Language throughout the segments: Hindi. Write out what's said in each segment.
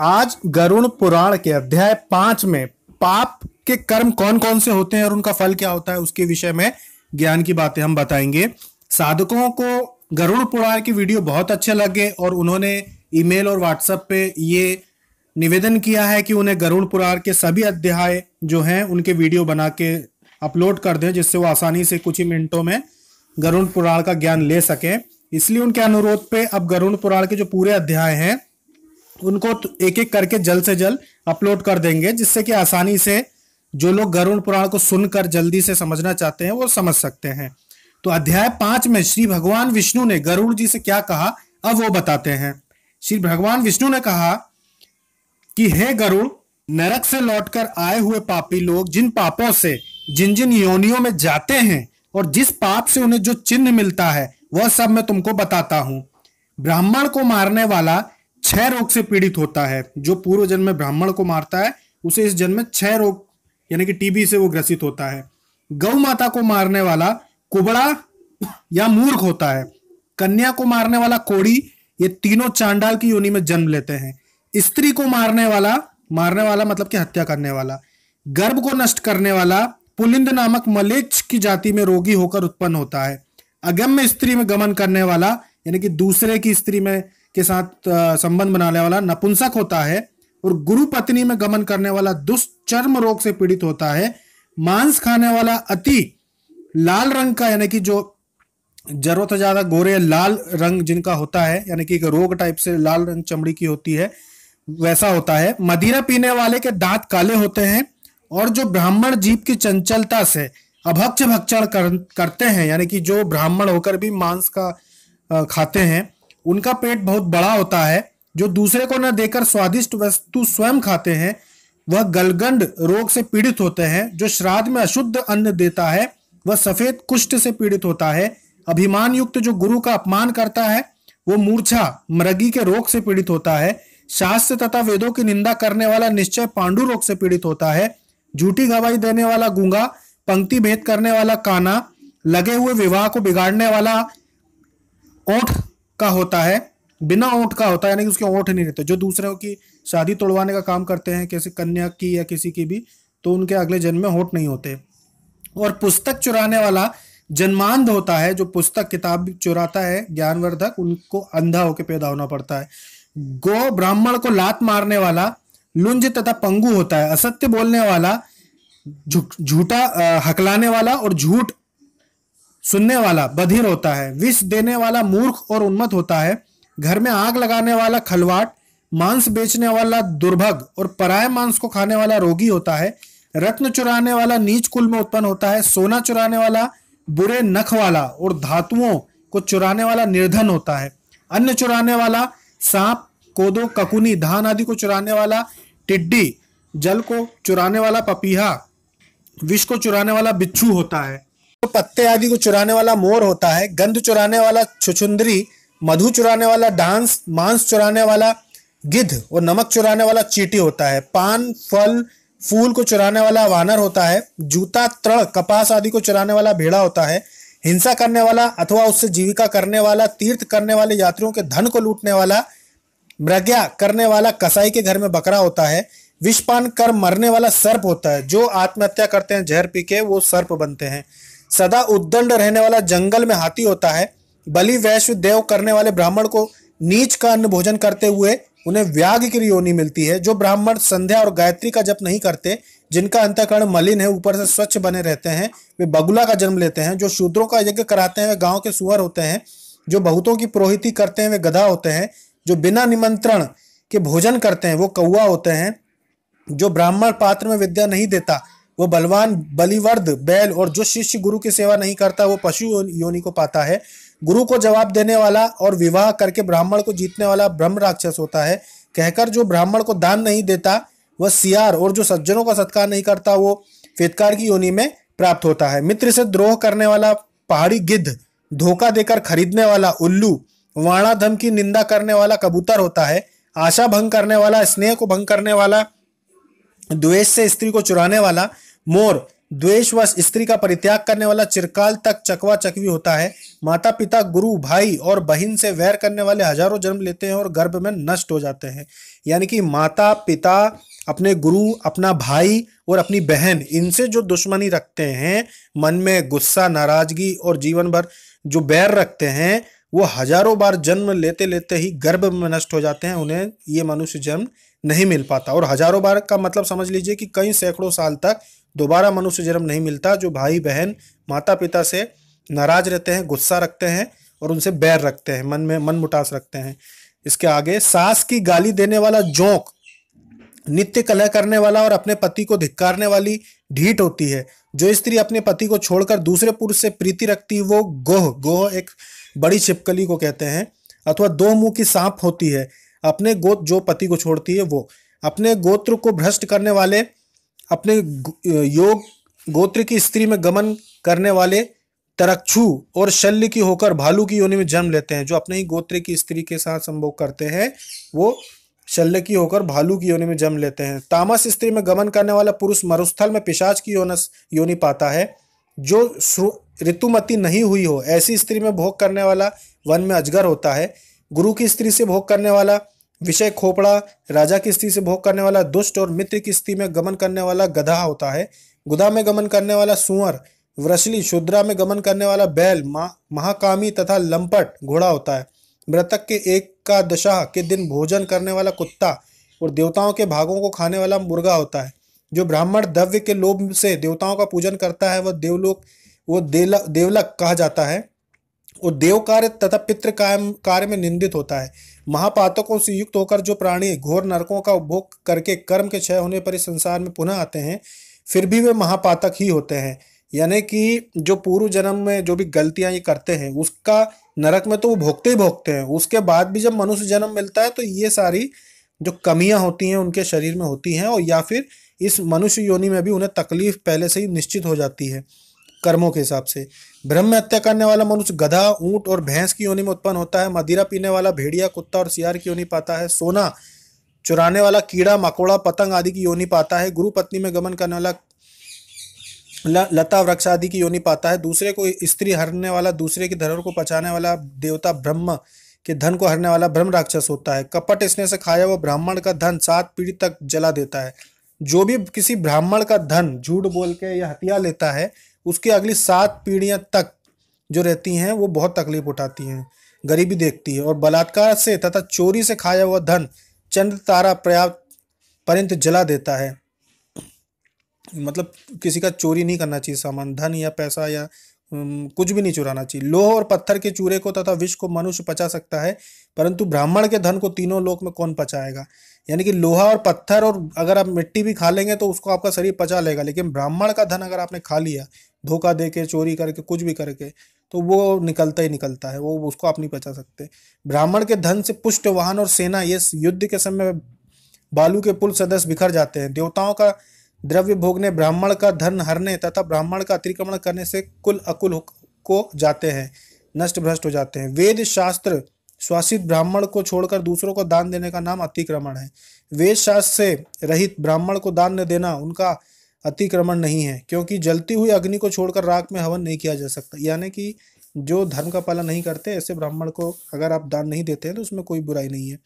आज गरुण पुराण के अध्याय पाँच में पाप के कर्म कौन कौन से होते हैं और उनका फल क्या होता है, उसके विषय में ज्ञान की बातें हम बताएँगे। साधकों को गरुण पुराण की वीडियो बहुत अच्छे लगे और उन्होंने ईमेल और व्हाट्सएप पे ये निवेदन किया है कि उन्हें गरुण पुराण के सभी अध्याय जो हैं, उनके वीडियो बना के अपलोड कर दें, जिससे वो आसानी से कुछ ही मिनटों में गरुण पुराण का ज्ञान ले सकें। इसलिए उनके अनुरोध पे अब गरुण पुराण के जो पूरे अध्याय हैं उनको एक एक करके जल्द से जल्द अपलोड कर देंगे, जिससे कि आसानी से जो लोग गरुण पुराण को सुनकर जल्दी से समझना चाहते हैं, वो समझ सकते हैं। तो अध्याय पाँच में श्री भगवान विष्णु ने, गरुड़ जी से क्या कहा? अब वो बताते हैं। श्री भगवान विष्णु ने कहा कि, हे गरुड़, नरक से लौटकर आए हुए पापी लोग, जिन पापों से जिन जिन योनियों में जाते हैं और जिस पाप से उन्हें जो चिन्ह मिलता है, वह सब मैं तुमको बताता हूँ। ब्राह्मण को मारने वाला छह रोग से पीड़ित होता है। जो पूर्व जन्म में ब्राह्मण को मारता है, उसे इस जन्म में छह रोग, यानी कि टीबी से वो ग्रसित होता है। गौ माता को मारने वाला कुबड़ा या मूर्ख होता है। कन्या को मारने वाला कोड़ी, ये तीनों चांडाल की योनि में जन्म लेते हैं। स्त्री को मारने वाला मारने वाला मतलब कि हत्या करने वाला। गर्भ को नष्ट करने वाला पुलिंद नामक मलेच्छ की जाति में रोगी होकर उत्पन्न होता है। अगम्य स्त्री में गमन करने वाला, यानी कि दूसरे की स्त्री में के साथ संबंध बनाने वाला नपुंसक होता है और गुरु पत्नी में गमन करने वाला दुष्चर्म रोग से पीड़ित होता है। मांस खाने वाला अति लाल रंग का यानी कि जो ज़रूरत ज़्यादा गोरे लाल रंग जिनका होता है यानी कि एक रोग टाइप से लाल रंग चमड़ी की होती है वैसा होता है। मदिरा पीने वाले के दांत काले होते हैं और जो ब्राह्मण जीव की चंचलता से अभक्ष भक्षण कर, करते हैं यानी कि जो ब्राह्मण होकर भी मांस का खाते हैं उनका पेट बहुत बड़ा होता है, जो दूसरे को न देकर स्वादिष्ट वस्तु स्वयं खाते हैं, वह गलगंड रोग से पीड़ित होते हैं, जो श्राद्ध में अशुद्ध अन्न देता है, वह सफ़ेद कुष्ठ से पीड़ित होता है। अभिमान युक्त जो गुरु का अपमान करता है, वो मूर्छा, मृगी के रोग से पीड़ित होता है। शास्त्र तथा वेदों की निंदा करने वाला निश्चय पांडु रोग से पीड़ित होता है। झूठी गवाही देने वाला गूँगा, पंक्ति भेद करने वाला काना लगे हुए विवाह को बिगाड़ने वाला ओठ का होता है, बिना ओठ का होता है, यानी कि उसके ओठ नहीं रहते, जो दूसरों की शादी तोड़वाने का काम करते हैं, किसी कन्या की या किसी की भी तो उनके अगले जन्म में होठ नहीं होते। और पुस्तक चुराने वाला जन्मांध होता है, जो पुस्तक, किताब चुराता है, ज्ञानवर्धक, उनको अंधा होकर पैदा होना पड़ता है। गो ब्राह्मण को लात मारने वाला, लुंज तथा पंगु होता है। असत्य बोलने वाला, झूठा हकलाने वाला और झूठ सुनने वाला, बधिर होता है। विष देने वाला मूर्ख और उन्मत होता है। घर में आग लगाने वाला खलवाट मांस बेचने वाला दुर्भग और पराय मांस को खाने वाला रोगी होता है। रत्न चुराने वाला नीच कुल में उत्पन्न होता है। सोना चुराने वाला बुरे नख वाला और धातुओं को चुराने वाला निर्धन होता है। अन्न चुराने वाला सांप, कोदो, ककुनी, धान आदि को चुराने वाला टिड्डी, जल को चुराने वाला पपीहा, विष को चुराने वाला बिच्छू होता है। पत्ते आदि को चुराने वाला मोर होता है, गंध चुराने वाला छुछुंदरी, मधु चुराने वाला डांस, मांस चुराने वाला गिद्ध और नमक चुराने वाला चीटी होता है। पान, फल, फूल को चुराने वाला वानर होता है। जूता, तृण, कपास आदि को चुराने वाला भेड़ा होता है। हिंसा करने वाला अथवा उससे जीविका करने वाला, तीर्थ करने वाले यात्रियों के धन को लूटने वाला, मृग्या करने वाला, कसाई के घर में बकरा होता है। विषपान कर मरने वाला सर्प होता है। जो आत्महत्या करते हैं जहर पी के, वो सर्प बनते हैं। सदा उद्दंड रहने वाला जंगल में हाथी होता है। बलि वैश्व देव करने वाले ब्राह्मण को नीच का अन्न भोजन करते हुए उन्हें व्याग की योनि मिलती है, जो ब्राह्मण संध्या और गायत्री का जप नहीं करते, जिनका अंतकरण मलिन है, ऊपर से स्वच्छ बने रहते हैं। वे बगुला का जन्म लेते हैं, जो शूद्रों का यज्ञ कराते हैं, वे गाँव के सुअर होते हैं, जो बहुतों की पुरोहिती करते हैं, वे गधा होते हैं, जो बिना निमंत्रण के भोजन करते हैं, वो कौआ होते हैं, जो ब्राह्मण पात्र में विद्या नहीं देता। वो बलवान, बलिवर्द, बैल और जो शिष्य गुरु की सेवा नहीं करता, वो पशु योनि को पाता है। गुरु को जवाब देने वाला और विवाह करके ब्राह्मण को जीतने वाला ब्रह्म राक्षस होता है। कहकर जो ब्राह्मण को दान नहीं देता, वह सियार और जो सज्जनों का सत्कार नहीं करता, वो फेतकार की योनि में प्राप्त होता है। मित्र से द्रोह करने वाला पहाड़ी गिद्ध, धोखा देकर खरीदने वाला उल्लू वाणाधम की निंदा करने वाला कबूतर होता है। आशा भंग करने वाला, स्नेह को भंग करने वाला, द्वेष से स्त्री को चुराने वाला मोर द्वेषवश स्त्री का परित्याग करने वाला चिरकाल तक चकवा चकवी होता है। माता पिता गुरु, भाई और बहन से वैर करने वाले हज़ारों जन्म लेते हैं और गर्भ में नष्ट हो जाते हैं। यानी कि माता पिता अपने गुरु, अपना भाई और अपनी बहन, इनसे जो दुश्मनी रखते हैं, मन में गुस्सा, नाराज़गी और जीवन भर जो बैर रखते हैं, वो हज़ारों बार जन्म लेते लेते ही गर्भ में नष्ट हो जाते हैं। उन्हें ये मनुष्य जन्म नहीं मिल पाता। और हज़ारों बार का मतलब समझ लीजिए कि कई सैकड़ों साल तक दोबारा मनुष्य जन्म नहीं मिलता, जो भाई बहन माता पिता से नाराज़ रहते हैं, गुस्सा रखते हैं और उनसे बैर रखते हैं, मन में, मन मुटास रखते हैं। इसके आगे, सास की गाली देने वाला जोंक, नित्य कलह करने वाला और अपने पति को धिक्कारने वाली ढीठ होती है। जो स्त्री अपने पति को छोड़कर दूसरे पुरुष से प्रीति रखती है वो गोह गोह एक बड़ी छिपकली को कहते हैं, अथवा दो मुँह की सांप होती है। अपने गोत्र, जो पति को छोड़ती है, वो। अपने गोत्र को भ्रष्ट करने वाले अपने योग, गोत्र की स्त्री में गमन करने वाले तरक्षु और शल्य की होकर भालू की योनि में जन्म लेते हैं, जो अपने ही गोत्र की स्त्री के साथ संभोग करते हैं, वो शल्य की होकर भालू की योनि में जन्म लेते हैं। तामस स्त्री में गमन करने वाला पुरुष मरुस्थल में पिशाच की योनस, योनि पाता है, जो ऋतुमती नहीं हुई हो, ऐसी स्त्री में भोग करने वाला वन में अजगर होता है, गुरु की स्त्री से भोग करने वाला विषय खोपड़ा राजा की स्त्री से भोग करने वाला दुष्ट और मित्र की स्थिति में गमन करने वाला गधा होता है। गुदा में गमन करने वाला सुअर वृशली शुद्रा में गमन करने वाला बैल महाकामी तथा लंपट घोड़ा होता है। मृतक के एक का दशा के दिन भोजन करने वाला कुत्ता और देवताओं के भागों को खाने वाला मुर्गा होता है। जो ब्राह्मण द्रव्य के लोभ से देवताओं का पूजन करता है, वह देवलोक, वो देवलक कहा जाता है। और देव कार्य तथा पितृ कार्य में निंदित होता है। महापातकों से युक्त होकर जो प्राणी घोर नरकों का उपभोग करके कर्म के क्षय होने पर इस संसार में पुनः आते हैं, फिर भी वे महापातक ही होते हैं। यानी कि जो पूर्व जन्म में जो भी गलतियाँ ये करते हैं, उसका नरक में तो वो भोगते ही भोगते हैं। उसके बाद भी जब मनुष्य जन्म मिलता है तो ये सारी जो कमियाँ होती हैं, उनके शरीर में होती हैं और या फिर इस मनुष्य योनि में भी उन्हें तकलीफ़ पहले से ही निश्चित हो जाती है। कर्मों के हिसाब से। ब्रह्म हत्या करने वाला मनुष्य गधा, ऊँट और भैंस की योनि में उत्पन्न होता है। मदिरा पीने वाला भेड़िया, कुत्ता और सियार की योनि पाता है। सोना चुराने वाला कीड़ा, मकोड़ा, पतंग आदि की योनि पाता है। गुरु पत्नी में गमन करने वाला लता, वृक्ष आदि की योनि पाता है। दूसरे को स्त्री हरने वाला, दूसरे की धरोहर को पचाने वाला देवता ब्रह्म के धन को हरने वाला ब्रह्म राक्षस होता है। कपट इसने से खाया हुआ ब्राह्मण का धन सात पीढ़ी तक जला देता है। जो भी किसी ब्राह्मण का धन झूठ बोल के या हथिया लेता है उसकी अगली सात पीढ़ियाँ तक जो रहती हैं, वो बहुत तकलीफ़ उठाती हैं, गरीबी देखती है और बलात्कार से तथा चोरी से खाया हुआ धन चंद्र तारा पर्याप्त, परिंत जला देता है। मतलब किसी का चोरी नहीं करना चाहिए सामान, धन या पैसा या कुछ भी नहीं चुराना चाहिए। लोह और पत्थर के चूरे को तथा विष को मनुष्य पचा सकता है, परंतु ब्राह्मण के धन को तीनों लोक में कौन पचाएगा? यानी कि लोहा और पत्थर और अगर आप मिट्टी भी खा लेंगे तो उसको आपका शरीर पचा लेगा, लेकिन ब्राह्मण का धन अगर आपने खा लिया, धोखा दे के चोरी करके, कुछ भी करके तो वो निकलता ही निकलता है, वो उसको आप नहीं पचा सकते। ब्राह्मण के धन से पुष्ट वाहन और सेना, ये युद्ध के समय बालू के पुल सदस्य बिखर जाते हैं। देवताओं का द्रव्य भोगने ब्राह्मण का धन हरने तथा ब्राह्मण का अतिक्रमण करने से कुल अकुल को जाते हैं, नष्ट भ्रष्ट हो जाते हैं। वेद शास्त्र स्वासित ब्राह्मण को छोड़कर दूसरों को दान देने का नाम अतिक्रमण है। वेद शास्त्र से रहित ब्राह्मण को दान न देना उनका अतिक्रमण नहीं है, क्योंकि जलती हुई अग्नि को छोड़कर राख में हवन नहीं किया जा सकता। यानी कि जो धर्म का पालन नहीं करते, ऐसे ब्राह्मण को अगर आप दान नहीं देते हैं तो उसमें कोई बुराई नहीं है।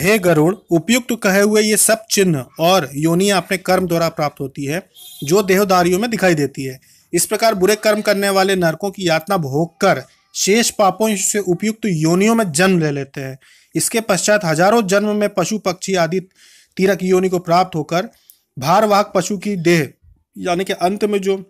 हे गरुड़, उपयुक्त कहे हुए ये सब चिन्ह और योनियाँ अपने कर्म द्वारा प्राप्त होती है, जो देहदारियों में दिखाई देती है। इस प्रकार बुरे कर्म करने वाले नरकों की यातना भोग कर शेष पापों से उपयुक्त योनियों में जन्म ले लेते हैं। इसके पश्चात हज़ारों जन्म में पशु, पक्षी आदि तीरक योनि को प्राप्त होकर भारवाहक पशु की देह, यानी कि अंत में जो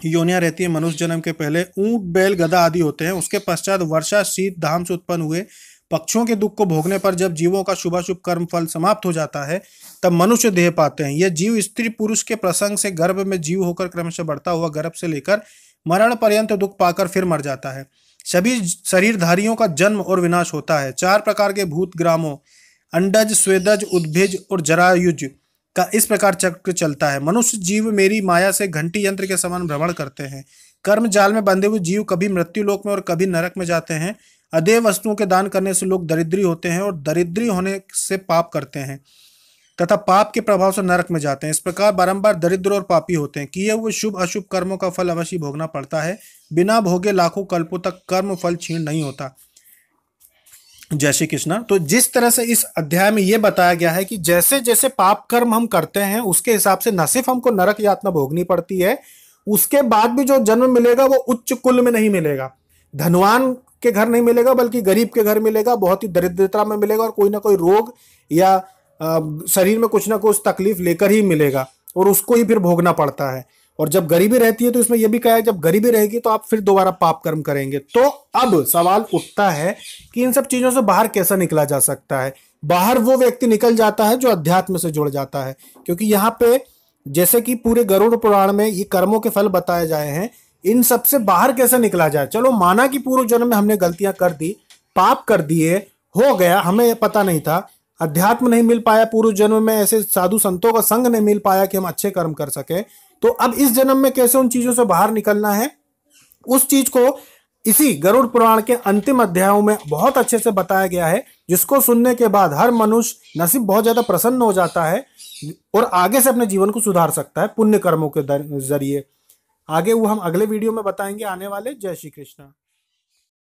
योनिया रहती है, मनुष्य जन्म के पहले ऊँट, बैल गदा आदि होते हैं, उसके पश्चात वर्षा, शीत धाम से उत्पन्न हुए पक्षियों के दुख को भोगने पर जब जीवों का शुभाशुभ कर्म फल समाप्त हो जाता है, तब मनुष्य देह पाते हैं। यह जीव स्त्री पुरुष के प्रसंग से गर्भ में जीव होकर क्रमशः बढ़ता हुआ गर्भ से लेकर मरण पर्यंत दुख पाकर फिर मर जाता है। सभी शरीरधारियों का जन्म और विनाश होता है। चार प्रकार के भूत ग्रामों, अंडज, स्वेदज, उद्भिज और जरायुज का इस प्रकार चक्र चलता है। मनुष्य जीव मेरी माया से घंटी यंत्र के समान भ्रमण करते हैं। कर्म जाल में बंधे हुए जीव कभी मृत्यु लोक में और कभी नरक में जाते हैं। अदेव वस्तुओं के दान करने से लोग दरिद्री होते हैं और दरिद्री होने से पाप करते हैं तथा पाप के प्रभाव से नरक में जाते हैं। इस प्रकार बारंबार दरिद्र और पापी होते हैं। किए हुए शुभ अशुभ कर्मों का फल अवश्य भोगना पड़ता है। बिना भोगे लाखों कल्पों तक कर्म फल छीण नहीं होता। जय श्री कृष्ण। तो जिस तरह से इस अध्याय में यह बताया गया है कि जैसे जैसे पाप कर्म हम करते हैं, उसके हिसाब से न सिर्फ़ हमको नरक यातना भोगनी पड़ती है, उसके बाद भी जो जन्म मिलेगा वो उच्च कुल में नहीं मिलेगा। धनवान के घर नहीं मिलेगा, बल्कि गरीब के घर मिलेगा, बहुत ही दरिद्रता में मिलेगा और कोई ना कोई रोग या शरीर में कुछ ना कुछ तकलीफ़ लेकर ही मिलेगा और उसको ही फिर भोगना पड़ता है। और जब गरीबी रहती है तो इसमें यह भी कहा है, जब गरीबी रहेगी तो आप फिर दोबारा पाप कर्म करेंगे। तो अब सवाल उठता है कि इन सब चीज़ों से बाहर कैसा निकला जा सकता है? बाहर वो व्यक्ति निकल जाता है जो अध्यात्म से जुड़ जाता है, क्योंकि यहाँ पे जैसे कि पूरे गरुड़ पुराण में ये कर्मों के फल बताए जाए हैं इन सबसे बाहर कैसे निकला जाए? चलो, माना कि पूर्व जन्म में हमने गलतियाँ कर दी, पाप कर दिए, हो गया, हमें पता नहीं था। अध्यात्म नहीं मिल पाया पूर्व जन्म में, ऐसे साधु संतों का संग नहीं मिल पाया कि हम अच्छे कर्म कर सके। तो अब इस जन्म में कैसे उन चीज़ों से बाहर निकलना है? उस चीज़ को इसी गरुड़ पुराण के अंतिम अध्यायों में बहुत अच्छे से बताया गया है, जिसको सुनने के बाद हर मनुष्य नसीब बहुत ज़्यादा प्रसन्न हो जाता है और आगे से अपने जीवन को सुधार सकता है पुण्य कर्मों के ज़रिए। आगे वो हम अगले वीडियो में बताएँगे आने वाले जय श्री कृष्ण।